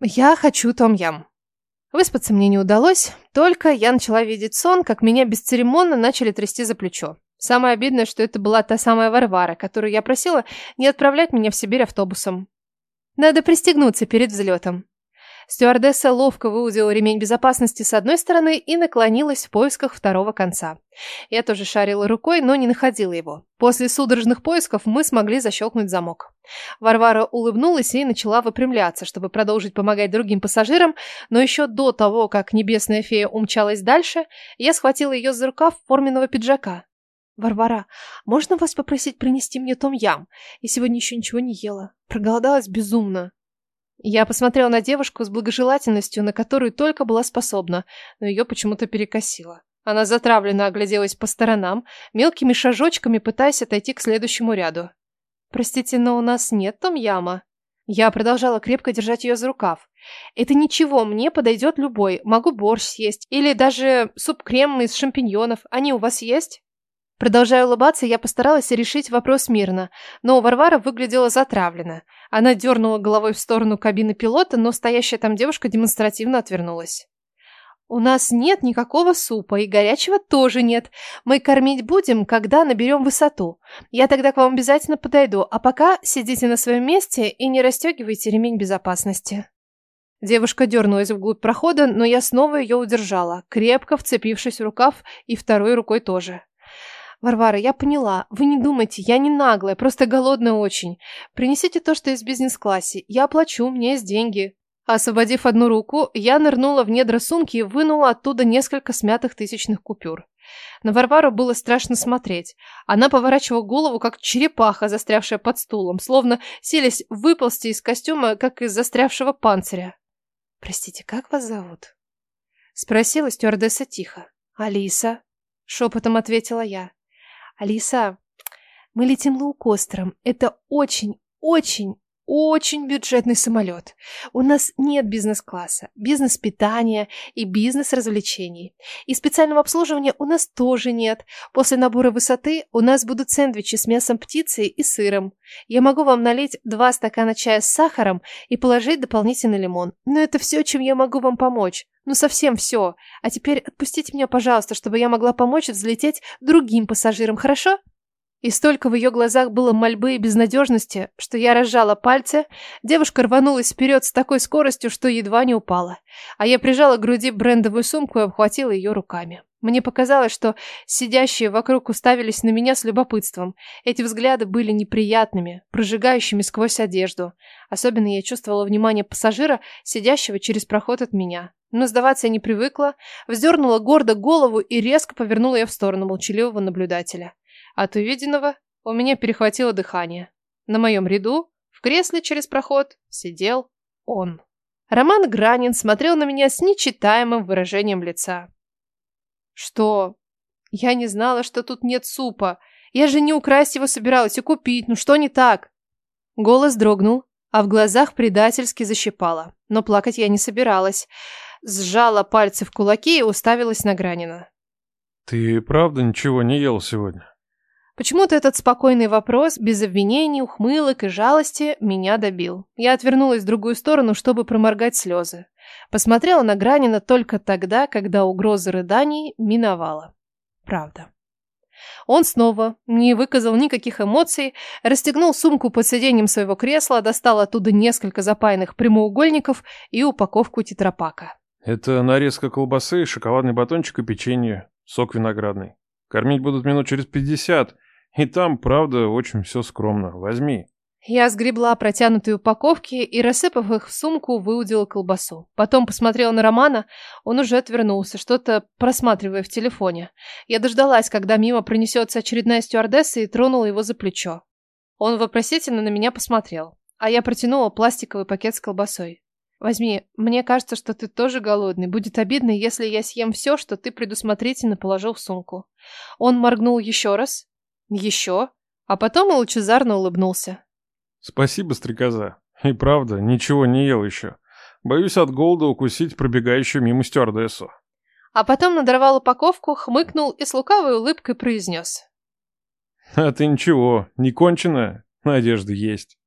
Я хочу том-ям. Выспаться мне не удалось, только я начала видеть сон, как меня бесцеремонно начали трясти за плечо. Самое обидное, что это была та самая Варвара, которую я просила не отправлять меня в Сибирь автобусом. Надо пристегнуться перед взлетом. Стюардесса ловко выудила ремень безопасности с одной стороны и наклонилась в поисках второго конца. Я тоже шарила рукой, но не находила его. После судорожных поисков мы смогли защелкнуть замок. Варвара улыбнулась и начала выпрямляться, чтобы продолжить помогать другим пассажирам, но еще до того, как небесная фея умчалась дальше, я схватила ее за рукав форменного пиджака. «Варвара, можно вас попросить принести мне том-ям? Я сегодня еще ничего не ела. Проголодалась безумно». Я посмотрела на девушку с благожелательностью, на которую только была способна, но ее почему-то перекосило. Она затравленно огляделась по сторонам, мелкими шажочками пытаясь отойти к следующему ряду. «Простите, но у нас нет том-яма». Я продолжала крепко держать ее за рукав. «Это ничего, мне подойдет любой. Могу борщ съесть. Или даже суп-крем из шампиньонов. Они у вас есть?» Продолжая улыбаться, я постаралась решить вопрос мирно, но Варвара выглядела затравленно. Она дернула головой в сторону кабины пилота, но стоящая там девушка демонстративно отвернулась. «У нас нет никакого супа, и горячего тоже нет. Мы кормить будем, когда наберем высоту. Я тогда к вам обязательно подойду, а пока сидите на своем месте и не расстегивайте ремень безопасности». Девушка дернулась вглубь прохода, но я снова ее удержала, крепко вцепившись в рукав и второй рукой тоже. «Варвара, я поняла. Вы не думайте, я не наглая, просто голодная очень. Принесите то, что есть в бизнес-классе. Я оплачу, меня есть деньги». Освободив одну руку, я нырнула в недра сумки и вынула оттуда несколько смятых тысячных купюр. На Варвару было страшно смотреть. Она поворачивала голову, как черепаха, застрявшая под стулом, словно селись выползти из костюма, как из застрявшего панциря. «Простите, как вас зовут?» Спросила стюардесса тихо. «Алиса», — шепотом ответила я. Алиса, мы летим лоукостером. Это очень, очень, очень бюджетный самолет. У нас нет бизнес-класса, бизнес-питания и бизнес-развлечений. И специального обслуживания у нас тоже нет. После набора высоты у нас будут сэндвичи с мясом птицы и сыром. Я могу вам налить два стакана чая с сахаром и положить дополнительный лимон. Но это все, чем я могу вам помочь. Ну совсем все. А теперь отпустите меня, пожалуйста, чтобы я могла помочь взлететь другим пассажирам, хорошо? И столько в ее глазах было мольбы и безнадежности, что я разжала пальцы. Девушка рванулась вперед с такой скоростью, что едва не упала. А я прижала к груди брендовую сумку и обхватила ее руками. Мне показалось, что сидящие вокруг уставились на меня с любопытством. Эти взгляды были неприятными, прожигающими сквозь одежду. Особенно я чувствовала внимание пассажира, сидящего через проход от меня. Но сдаваться я не привыкла, вздернула гордо голову и резко повернула ее в сторону молчаливого наблюдателя. От увиденного у меня перехватило дыхание. На моем ряду, в кресле через проход, сидел он. Роман Гранин смотрел на меня с нечитаемым выражением лица. Что? Я не знала, что тут нет супа. Я же не украсть его собиралась и купить. Ну что не так? Голос дрогнул, а в глазах предательски защипало. Но плакать я не собиралась. Сжала пальцы в кулаки и уставилась на Гранина. Ты правда ничего не ел сегодня? Почему-то этот спокойный вопрос, без обвинений, ухмылок и жалости, меня добил. Я отвернулась в другую сторону, чтобы проморгать слезы. Посмотрела на Гранина только тогда, когда угроза рыданий миновала. Правда. Он снова не выказал никаких эмоций, расстегнул сумку под сиденьем своего кресла, достал оттуда несколько запаянных прямоугольников и упаковку тетрапака. Это нарезка колбасы, шоколадный батончик и печенье, сок виноградный. Кормить будут минут через пятьдесят, и там, правда, очень все скромно. Возьми. Я сгребла протянутые упаковки и, рассыпав их в сумку, выудила колбасу. Потом посмотрела на Романа, он уже отвернулся, что-то просматривая в телефоне. Я дождалась, когда мимо пронесется очередная стюардесса и тронула его за плечо. Он вопросительно на меня посмотрел, а я протянула пластиковый пакет с колбасой. «Возьми, мне кажется, что ты тоже голодный. Будет обидно, если я съем все, что ты предусмотрительно положил в сумку». Он моргнул еще раз, еще, а потом и лучезарно улыбнулся. Спасибо, стрекоза. И правда, ничего не ел еще. Боюсь от голода укусить пробегающую мимо стюардессу. А потом надорвал упаковку, хмыкнул и с лукавой улыбкой произнес. А ты ничего, не конченая, надежда есть.